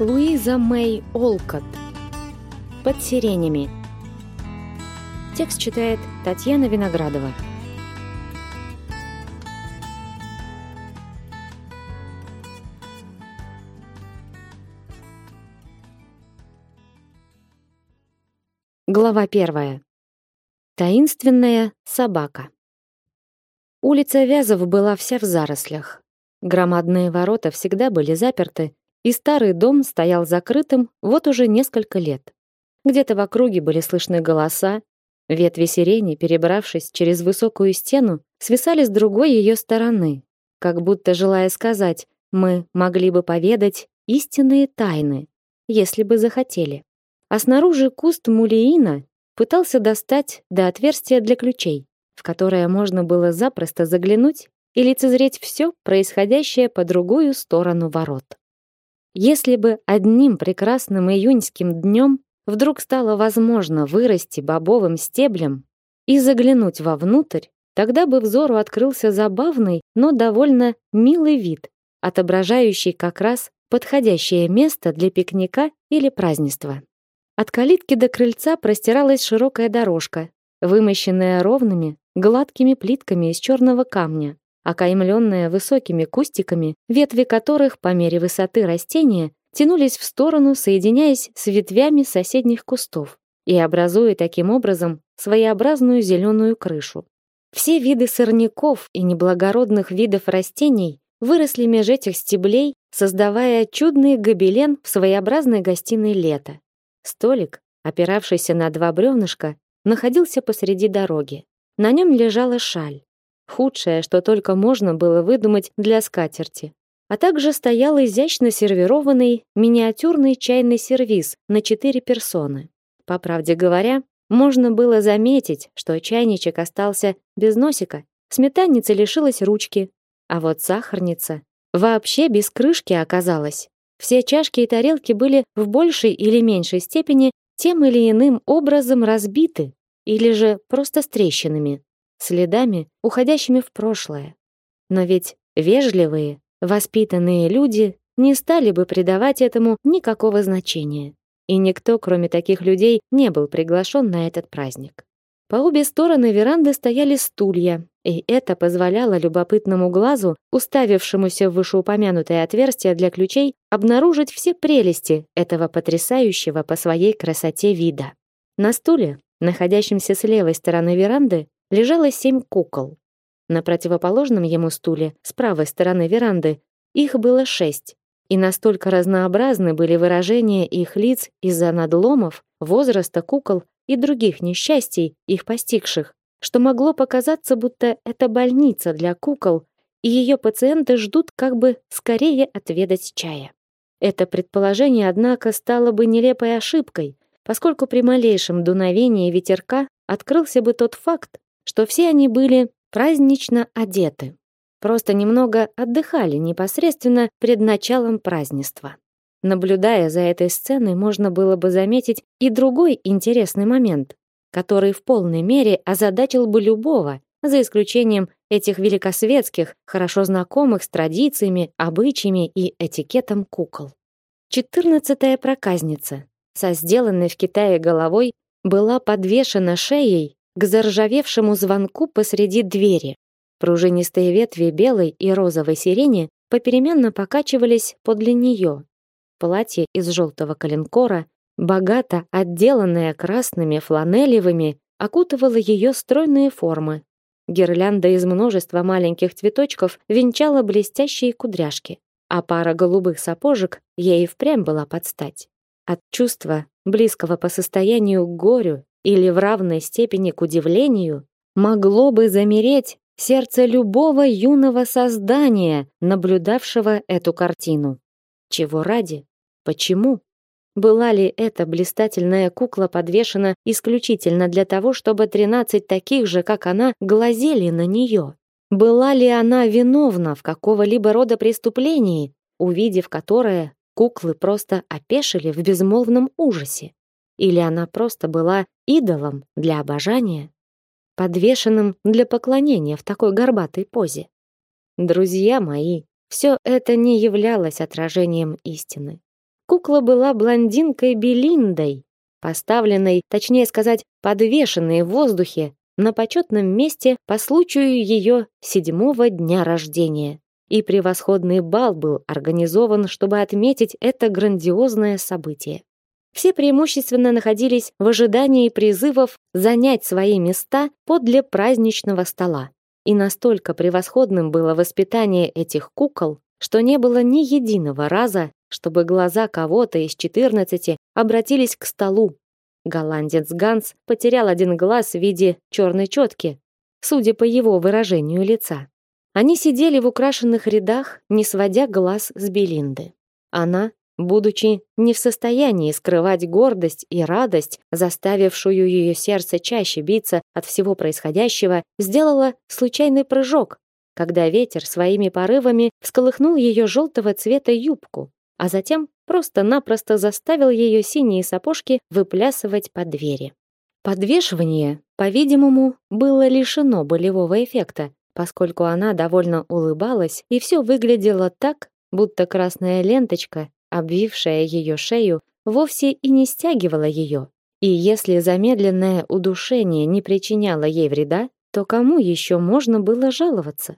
Луиза Мэй Олкот. Под сиренями. Текст читает Татьяна Виноградова. Глава первая. Таинственная собака. Улица Вязов была вся в зарослях. Громадные ворота всегда были заперты, и старый дом стоял закрытым вот уже несколько лет. Где-то в округе были слышны голоса, ветви сирени, перебравшись через высокую стену, свисали с другой ее стороны, как будто желая сказать: "Мы могли бы поведать истинные тайны, если бы захотели". А снаружи куст мулеина пытался достать до отверстия для ключей, в которое можно было запросто заглянуть и лицезреть все происходящее по другую сторону ворот. Если бы одним прекрасным июньским днем вдруг стало возможно вырасти бобовым стеблем и заглянуть вовнутрь, тогда бы взору открылся забавный, но довольно милый вид, отображающий как раз подходящее место для пикника или празднества. От калитки до крыльца простиралась широкая дорожка, вымощенная ровными, гладкими плитками из черного камня окаймленная высокими кустиками, ветви которых по мере высоты растения тянулись в сторону, соединяясь с ветвями соседних кустов и образуя таким образом своеобразную зеленую крышу. Все виды сорняков и неблагородных видов растений выросли меж этих стеблей, создавая чудный гобелен в своеобразной гостиной лета. Столик, опиравшийся на два бревнышка, находился посреди дороги. На нем лежала шаль, худшее, что только можно было выдумать для скатерти. А также стоял изящно сервированный миниатюрный чайный сервиз на четыре персоны. По правде говоря, можно было заметить, что чайничек остался без носика, сметанница лишилась ручки, а вот сахарница вообще без крышки оказалась. Все чашки и тарелки были в большей или меньшей степени тем или иным образом разбиты или же просто с трещинами следами, уходящими в прошлое. Но ведь вежливые, воспитанные люди не стали бы придавать этому никакого значения. И никто, кроме таких людей, не был приглашен на этот праздник. По обе стороны веранды стояли стулья, и это позволяло любопытному глазу, уставившемуся в вышеупомянутое отверстие для ключей, обнаружить все прелести этого потрясающего по своей красоте вида. На стуле, находящемся с левой стороны веранды, лежало семь кукол. На противоположном ему стуле, с правой стороны веранды, их было шесть. И настолько разнообразны были выражения их лиц из-за надломов, возраста кукол и других несчастий, их постигших, что могло показаться, будто это больница для кукол, и ее пациенты ждут как бы скорее отведать чая. Это предположение, однако, стало бы нелепой ошибкой, поскольку при малейшем дуновении ветерка открылся бы тот факт, что все они были празднично одеты. Просто немного отдыхали непосредственно перед началом празднества. Наблюдая за этой сценой, можно было бы заметить и другой интересный момент, который в полной мере озадачил бы любого, за исключением этих великосветских, хорошо знакомых с традициями, обычаями и этикетом кукол. Четырнадцатая проказница, со сделанной в Китае головой, была подвешена шеей к заржавевшему звонку посреди двери. Пружинистые ветви белой и розовой сирени попеременно покачивались подле нее. Платье из желтого коленкора, богато отделанное красными фланелевыми, окутывало ее стройные формы. Гирлянда из множества маленьких цветочков венчала блестящие кудряшки, а пара голубых сапожек ей впрямь была под стать. От чувства, близкого по состоянию к горю или в равной степени к удивлению, могло бы замереть сердце любого юного создания, наблюдавшего эту картину. Чего ради? Почему? Была ли эта блистательная кукла подвешена исключительно для того, чтобы тринадцать таких же, как она, глазели на нее? Была ли она виновна в какого-либо рода преступлении, увидев которое, куклы просто опешили в безмолвном ужасе? Или она просто была идолом для обожания, подвешенным для поклонения в такой горбатой позе? Друзья мои, все это не являлось отражением истины. Кукла была блондинкой Белиндой, поставленной, точнее сказать, подвешенной в воздухе на почетном месте по случаю ее седьмого дня рождения. И превосходный бал был организован, чтобы отметить это грандиозное событие. Все преимущественно находились в ожидании призывов занять свои места подле праздничного стола. И настолько превосходным было воспитание этих кукол, что не было ни единого раза, чтобы глаза кого-то из четырнадцати обратились к столу. Голландец Ганс потерял один глаз в виде черной четки, судя по его выражению лица. Они сидели в украшенных рядах, не сводя глаз с Белинды. Она, будучи не в состоянии скрывать гордость и радость, заставившую ее сердце чаще биться от всего происходящего, сделала случайный прыжок, когда ветер своими порывами всколыхнул ее желтого цвета юбку, а затем просто-напросто заставил ее синие сапожки выплясывать по двери. Подвешивание, по-видимому, было лишено болевого эффекта, поскольку она довольно улыбалась, и все выглядело так, будто красная ленточка, обвившая ее шею, вовсе и не стягивала ее. И если замедленное удушение не причиняло ей вреда, то кому еще можно было жаловаться?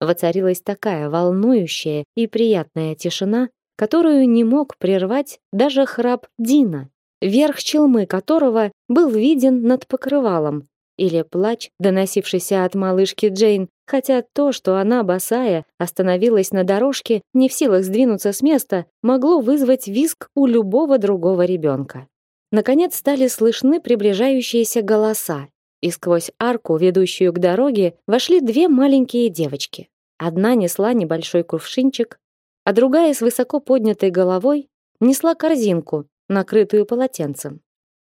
Воцарилась такая волнующая и приятная тишина, которую не мог прервать даже храп Дина, верх челмы которого был виден над покрывалом, или плач, доносившийся от малышки Джейн, хотя то, что она босая остановилась на дорожке, не в силах сдвинуться с места, могло вызвать визг у любого другого ребенка. Наконец стали слышны приближающиеся голоса, и сквозь арку, ведущую к дороге, вошли две маленькие девочки. Одна несла небольшой кувшинчик, а другая с высоко поднятой головой несла корзинку, накрытую полотенцем.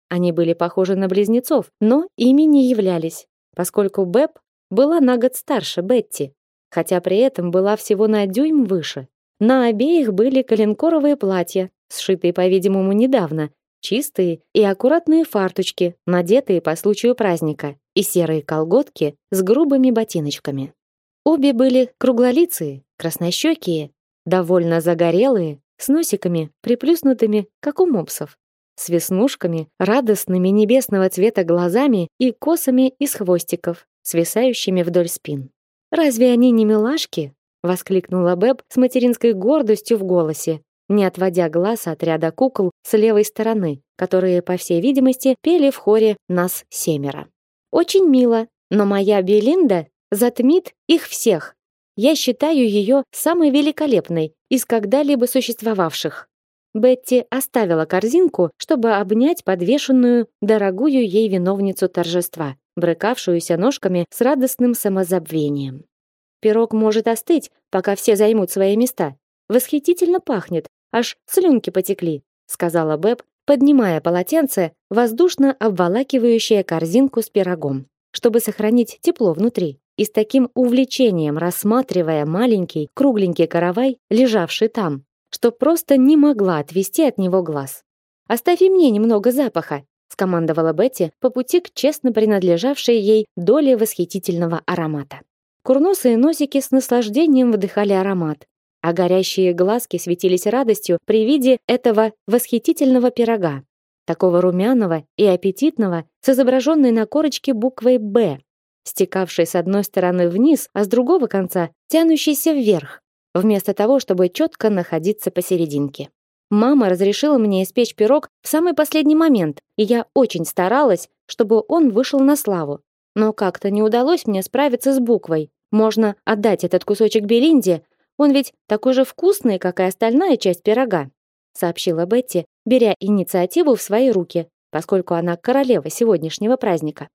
Они были похожи на близнецов, но ими не являлись, поскольку Бэб была на год старше Бетти, хотя при этом была всего на дюйм выше. На обеих были коленкоровые платья, сшитые, по-видимому, недавно, чистые и аккуратные фарточки, надетые по случаю праздника, и серые колготки с грубыми ботиночками. Обе были круглолицые, краснощекие, довольно загорелые, с носиками, приплюснутыми, как у мопсов, с веснушками, радостными небесного цвета глазами и косами из хвостиков, свисающими вдоль спин. «Разве они не милашки?» — воскликнула Бэб с материнской гордостью в голосе, не отводя глаз от ряда кукол с левой стороны, которые, по всей видимости, пели в хоре «Нас семеро». «Очень мило, но моя Белинда затмит их всех. Я считаю ее самой великолепной из когда-либо существовавших. Бетти оставила корзинку, чтобы обнять подвешенную, дорогую ей виновницу торжества, брыкавшуюся ножками с радостным самозабвением. Пирог может остыть, пока все займут свои места. Восхитительно пахнет, аж слюнки потекли, сказала Бэб, поднимая полотенце, воздушно обволакивающее корзинку с пирогом, чтобы сохранить тепло внутри и с таким увлечением рассматривая маленький кругленький каравай, лежавший там, что просто не могла отвести от него глаз. «Оставь и мне немного запаха», скомандовала Бетти по пути к честно принадлежавшей ей доле восхитительного аромата. Курносые носики с наслаждением вдыхали аромат, а горящие глазки светились радостью при виде этого восхитительного пирога, такого румяного и аппетитного, с изображенной на корочке буквой «Б», стекавший с одной стороны вниз, а с другого конца тянущийся вверх, вместо того, чтобы четко находиться посерединке. Мама разрешила мне испечь пирог в самый последний момент, и я очень старалась, чтобы он вышел на славу. Но как-то не удалось мне справиться с буквой. Можно отдать этот кусочек Белинде, он ведь такой же вкусный, как и остальная часть пирога, сообщила Бетти, беря инициативу в свои руки, поскольку она королева сегодняшнего праздника.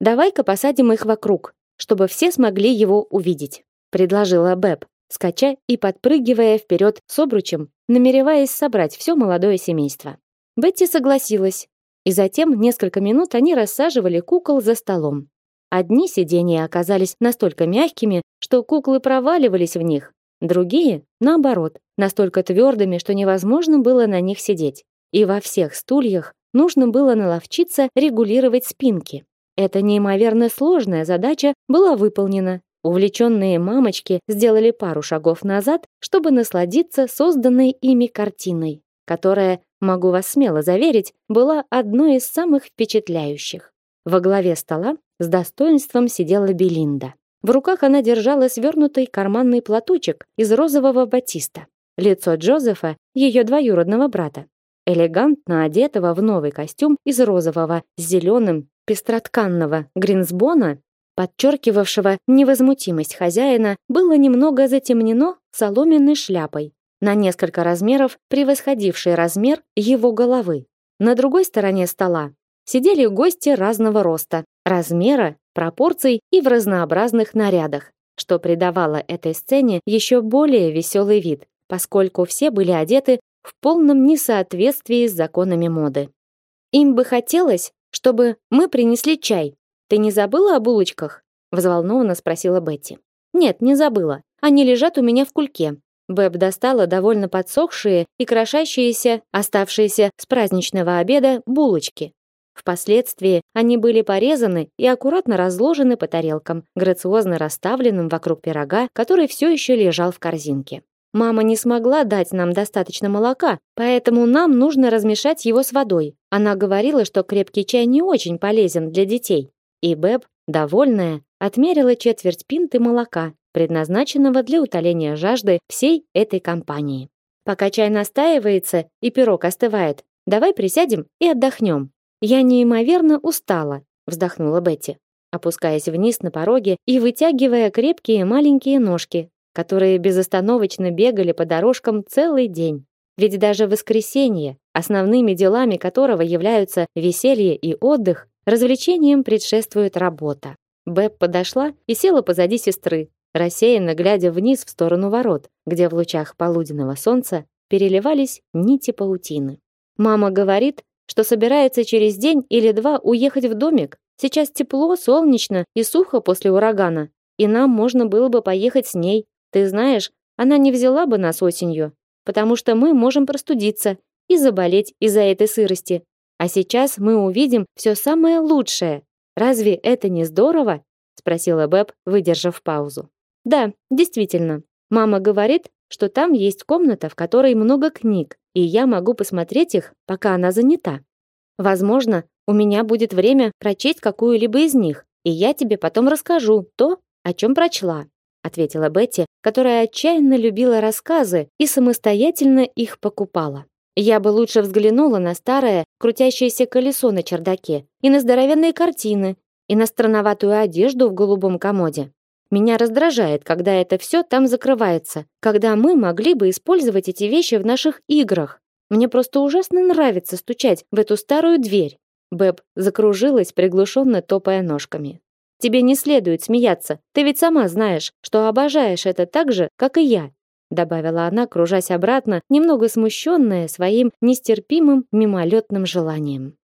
Давай-ка посадим их вокруг, чтобы все смогли его увидеть, предложила Бэб, скача и подпрыгивая вперед с обручем, намереваясь собрать все молодое семейство. Бетти согласилась, и затем несколько минут они рассаживали кукол за столом. Одни сиденья оказались настолько мягкими, что куклы проваливались в них, другие, наоборот, настолько твердыми, что невозможно было на них сидеть. И во всех стульях нужно было наловчиться регулировать спинки. Эта неимоверно сложная задача была выполнена. Увлеченные мамочки сделали пару шагов назад, чтобы насладиться созданной ими картиной. которая, могу вас смело заверить, была одной из самых впечатляющих. Во главе стола с достоинством сидела Белинда. В руках она держала свернутый карманный платочек из розового батиста. Лицо Джозефа, ее двоюродного брата, элегантно одетого в новый костюм из розового с зеленым пестротканного гринсбона, подчеркивавшего невозмутимость хозяина, было немного затемнено соломенной шляпой, на несколько размеров превосходившей размер его головы. На другой стороне стола сидели гости разного роста, размера, пропорций и в разнообразных нарядах, что придавало этой сцене еще более веселый вид, поскольку все были одеты в полном несоответствии с законами моды. Им бы хотелось, чтобы мы принесли чай. Ты не забыла о булочках? взволнованно спросила Бетти. Нет, не забыла. Они лежат у меня в кульке. Бэб достала довольно подсохшие и крошащиеся, оставшиеся с праздничного обеда булочки. Впоследствии они были порезаны и аккуратно разложены по тарелкам, грациозно расставленным вокруг пирога, который все еще лежал в корзинке. Мама не смогла дать нам достаточно молока, поэтому нам нужно размешать его с водой. Она говорила, что крепкий чай не очень полезен для детей. И Бэб, довольная, отмерила четверть пинты молока, предназначенного для утоления жажды всей этой компании. Пока чай настаивается и пирог остывает, давай присядем и отдохнем. Я неимоверно устала, вздохнула Бетти, опускаясь вниз на пороге и вытягивая крепкие маленькие ножки, которые безостановочно бегали по дорожкам целый день. Ведь даже воскресенье, основными делами которого являются веселье и отдых, развлечениям предшествует работа. Бэб подошла и села позади сестры, рассеянно глядя вниз в сторону ворот, где в лучах полуденного солнца переливались нити паутины. Мама говорит, что собирается через день или два уехать в домик. Сейчас тепло, солнечно и сухо после урагана, и нам можно было бы поехать с ней, ты знаешь, она не взяла бы нас осенью, потому что мы можем простудиться и заболеть из-за этой сырости. А сейчас мы увидим все самое лучшее. Разве это не здорово? спросила Бэб, выдержав паузу. Да, действительно. Мама говорит, что там есть комната, в которой много книг, и я могу посмотреть их, пока она занята. Возможно, у меня будет время прочесть какую-либо из них, и я тебе потом расскажу то, о чем прочла ответила Бетти, которая отчаянно любила рассказы и самостоятельно их покупала. Я бы лучше взглянула на старое крутящееся колесо на чердаке и на здоровенные картины, и на странноватую одежду в голубом комоде. Меня раздражает, когда это все там закрывается, когда мы могли бы использовать эти вещи в наших играх. Мне просто ужасно нравится стучать в эту старую дверь. Бэб закружилась, приглушенно топая ножками. Тебе не следует смеяться. Ты ведь сама знаешь, что обожаешь это так же, как и я, добавила она, кружась обратно, немного смущенная своим нестерпимым мимолетным желанием.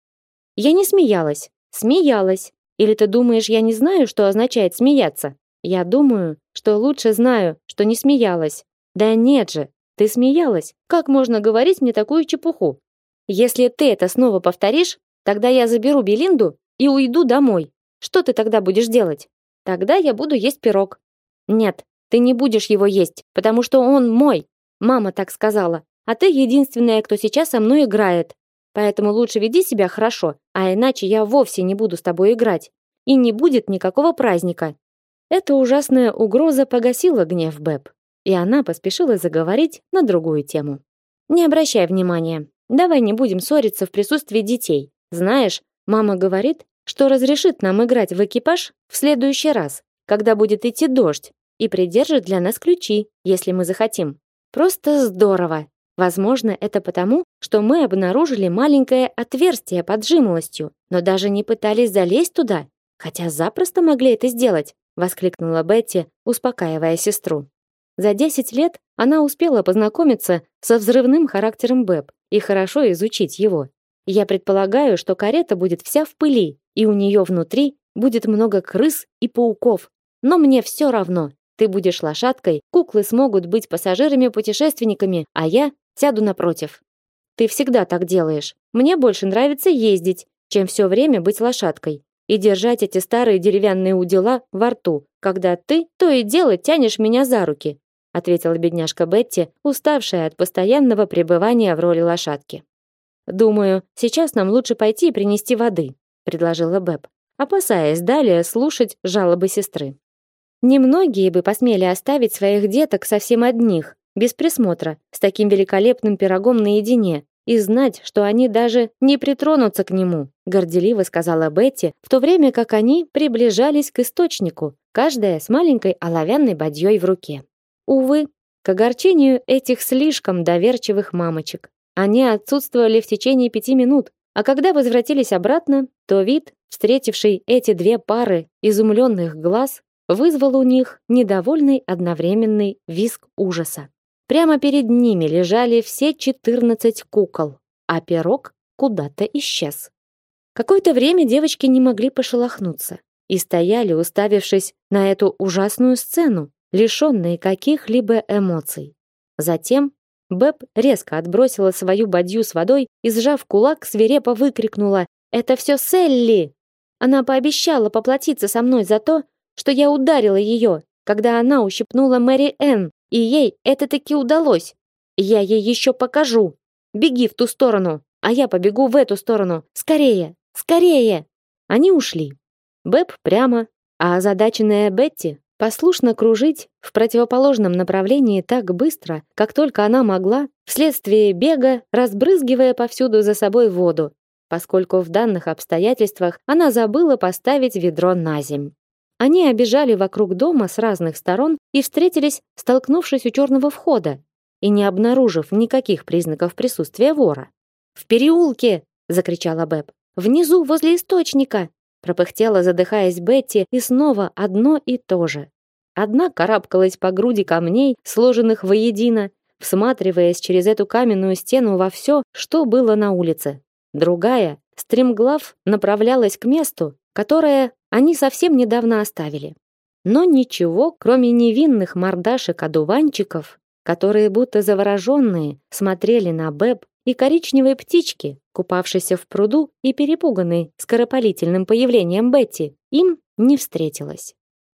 Я не смеялась. Смеялась. Или ты думаешь, я не знаю, что означает смеяться? Я думаю, что лучше знаю, что не смеялась. Да нет же, ты смеялась. Как можно говорить мне такую чепуху? Если ты это снова повторишь, тогда я заберу Белинду и уйду домой. Что ты тогда будешь делать? Тогда я буду есть пирог. Нет, ты не будешь его есть, потому что он мой. Мама так сказала. А ты единственная, кто сейчас со мной играет. Поэтому лучше веди себя хорошо, а иначе я вовсе не буду с тобой играть. И не будет никакого праздника. Эта ужасная угроза погасила гнев Бэб, и она поспешила заговорить на другую тему. Не обращай внимания. Давай не будем ссориться в присутствии детей. Знаешь, мама говорит, что разрешит нам играть в экипаж в следующий раз, когда будет идти дождь, и придержит для нас ключи, если мы захотим. Просто здорово. Возможно, это потому, что мы обнаружили маленькое отверстие под жимолостью, но даже не пытались залезть туда, хотя запросто могли это сделать, воскликнула Бетти, успокаивая сестру. За 10 лет она успела познакомиться со взрывным характером Бэб и хорошо изучить его. Я предполагаю, что карета будет вся в пыли, и у нее внутри будет много крыс и пауков. Но мне все равно. Ты будешь лошадкой, куклы смогут быть пассажирами-путешественниками, а я сяду напротив. Ты всегда так делаешь. Мне больше нравится ездить, чем все время быть лошадкой и держать эти старые деревянные удила во рту, когда ты то и дело тянешь меня за руки. ответила бедняжка Бетти, уставшая от постоянного пребывания в роли лошадки. Думаю, сейчас нам лучше пойти и принести воды, предложила Бэб, опасаясь далее слушать жалобы сестры. Немногие бы посмели оставить своих деток совсем одних, без присмотра, с таким великолепным пирогом наедине, и знать, что они даже не притронутся к нему, горделиво сказала Бетти, в то время как они приближались к источнику, каждая с маленькой оловянной бадьей в руке. Увы, к огорчению этих слишком доверчивых мамочек. Они отсутствовали в течение пяти минут, а когда возвратились обратно, то вид, встретивший эти две пары изумленных глаз, вызвал у них недовольный одновременный визг ужаса. Прямо перед ними лежали все четырнадцать кукол, а пирог куда-то исчез. Какое-то время девочки не могли пошелохнуться и стояли, уставившись на эту ужасную сцену, лишенные каких-либо эмоций. Затем Бэб резко отбросила свою бадью с водой и, сжав кулак, свирепо выкрикнула «Это все Селли!» Она пообещала поплатиться со мной за то, что я ударила ее, когда она ущипнула Мэри Энн, и ей это таки удалось. Я ей еще покажу. Беги в ту сторону, а я побегу в эту сторону. Скорее, скорее. Они ушли. Бэб прямо, а озадаченная Бетти послушно кружить в противоположном направлении так быстро, как только она могла, вследствие бега, разбрызгивая повсюду за собой воду, поскольку в данных обстоятельствах она забыла поставить ведро на земь. Они обежали вокруг дома с разных сторон и встретились, столкнувшись у черного входа и не обнаружив никаких признаков присутствия вора. «В переулке!» — закричала Бэб. «Внизу, возле источника!» пропыхтела, задыхаясь Бетти, и снова одно и то же. Одна карабкалась по груди камней, сложенных воедино, всматриваясь через эту каменную стену во все, что было на улице. Другая, стремглав, направлялась к месту, которое они совсем недавно оставили. Но ничего, кроме невинных мордашек-одуванчиков, которые будто завороженные смотрели на Бэб и коричневой птички, купавшейся в пруду и перепуганной скоропалительным появлением Бетти, им не встретилось.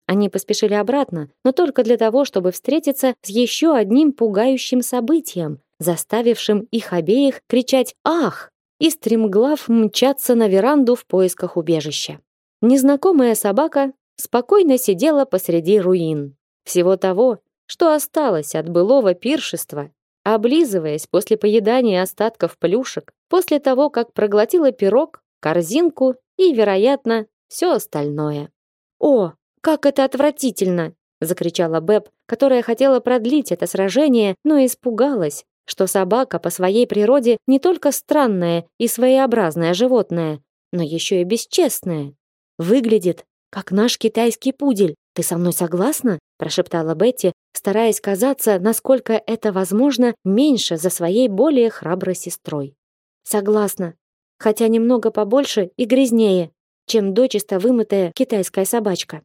Они поспешили обратно, но только для того, чтобы встретиться с еще одним пугающим событием, заставившим их обеих кричать «Ах!» И стремглав мчаться на веранду в поисках убежища. Незнакомая собака спокойно сидела посреди руин. Всего того, что осталось от былого пиршества облизываясь после поедания остатков плюшек, после того, как проглотила пирог, корзинку и, вероятно, все остальное. «О, как это отвратительно!» — закричала Бэб, которая хотела продлить это сражение, но испугалась, что собака по своей природе не только странное и своеобразное животное, но еще и бесчестное. Выглядит, как наш китайский пудель. Ты со мной согласна? прошептала Бетти, стараясь казаться, насколько это возможно, меньше за своей более храброй сестрой. Согласна, хотя немного побольше и грязнее, чем дочисто вымытая китайская собачка.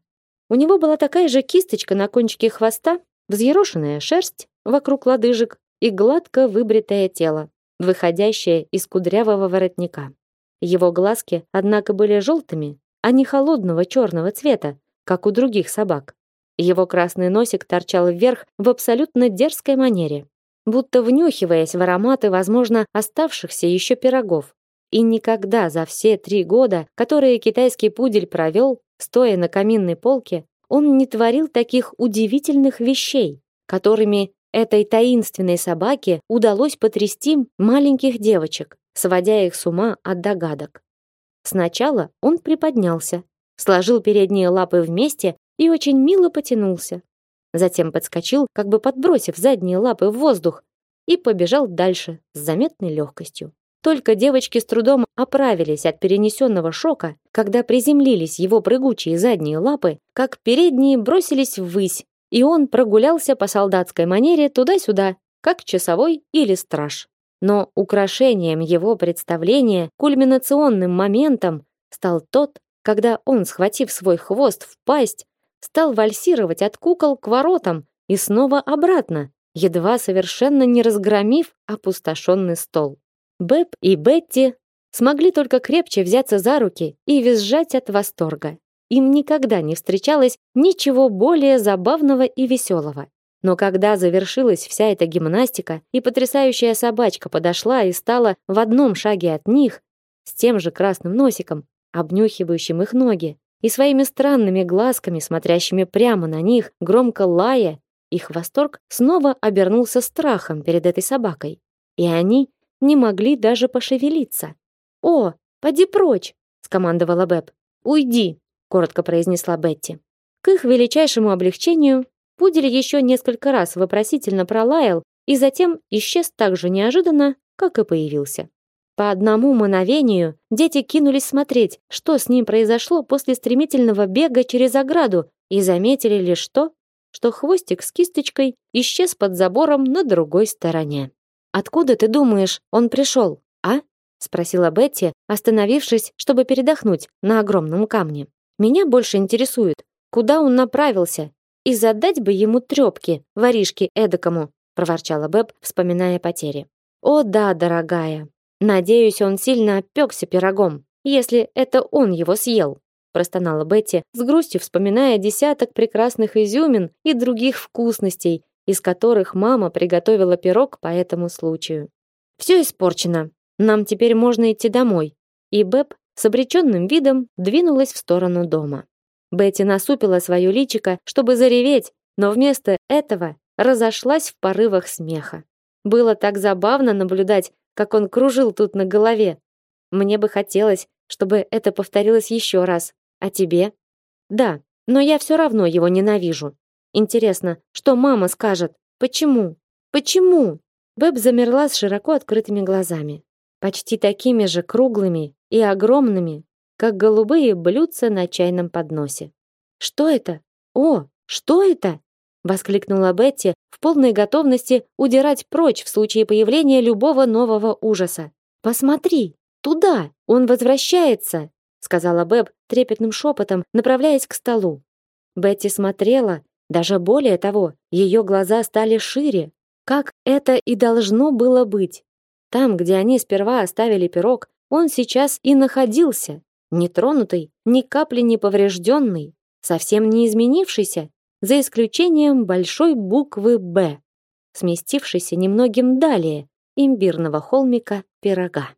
У него была такая же кисточка на кончике хвоста, взъерошенная шерсть вокруг лодыжек и гладко выбритое тело, выходящее из кудрявого воротника. Его глазки, однако, были желтыми, а не холодного черного цвета, как у других собак. Его красный носик торчал вверх в абсолютно дерзкой манере, будто внюхиваясь в ароматы, возможно, оставшихся еще пирогов. И никогда за все три года, которые китайский пудель провел, стоя на каминной полке, он не творил таких удивительных вещей, которыми этой таинственной собаке удалось потрясти маленьких девочек, сводя их с ума от догадок. Сначала он приподнялся, сложил передние лапы вместе и очень мило потянулся. Затем подскочил, как бы подбросив задние лапы в воздух, и побежал дальше с заметной легкостью. Только девочки с трудом оправились от перенесенного шока, когда приземлились его прыгучие задние лапы, как передние бросились ввысь, и он прогулялся по солдатской манере туда-сюда, как часовой или страж. Но украшением его представления, кульминационным моментом, стал тот, когда он, схватив свой хвост в пасть, стал вальсировать от кукол к воротам и снова обратно, едва совершенно не разгромив опустошенный стол. Бэб и Бетти смогли только крепче взяться за руки и визжать от восторга. Им никогда не встречалось ничего более забавного и веселого. Но когда завершилась вся эта гимнастика, и потрясающая собачка подошла и стала в одном шаге от них, с тем же красным носиком, обнюхивающим их ноги, и своими странными глазками, смотрящими прямо на них, громко лая, их восторг снова обернулся страхом перед этой собакой. И они не могли даже пошевелиться. «О, поди прочь!» — скомандовала Бэб. «Уйди!» — коротко произнесла Бетти. К их величайшему облегчению пудель еще несколько раз вопросительно пролаял и затем исчез так же неожиданно, как и появился. По одному мановению дети кинулись смотреть, что с ним произошло после стремительного бега через ограду, и заметили лишь то, что хвостик с кисточкой исчез под забором на другой стороне. «Откуда ты думаешь, он пришел, а?» спросила Бетти, остановившись, чтобы передохнуть на огромном камне. Меня больше интересует, куда он направился, и задать бы ему трепки, воришки эдакому, проворчала Бэб, вспоминая потери. О да, дорогая. Надеюсь, он сильно опекся пирогом, если это он его съел, простонала Бетти, с грустью вспоминая десяток прекрасных изюмин и других вкусностей, из которых мама приготовила пирог по этому случаю. Все испорчено, нам теперь можно идти домой. И Бэб с обреченным видом двинулась в сторону дома. Бетти насупила свое личико, чтобы зареветь, но вместо этого разошлась в порывах смеха. Было так забавно наблюдать, как он кружил тут на голове. Мне бы хотелось, чтобы это повторилось еще раз. А тебе? Да, но я все равно его ненавижу. Интересно, что мама скажет? Почему? Почему? Бэб замерла с широко открытыми глазами почти такими же круглыми и огромными, как голубые блюдца на чайном подносе. Что это? О, что это? воскликнула Бетти в полной готовности удирать прочь в случае появления любого нового ужаса. Посмотри, туда, он возвращается, сказала Бэб трепетным шепотом, направляясь к столу. Бетти смотрела, даже более того, ее глаза стали шире, как это и должно было быть. Там, где они сперва оставили пирог, он сейчас и находился, нетронутый, ни капли не поврежденный, совсем не изменившийся, за исключением большой буквы «Б», сместившейся немногим далее имбирного холмика пирога.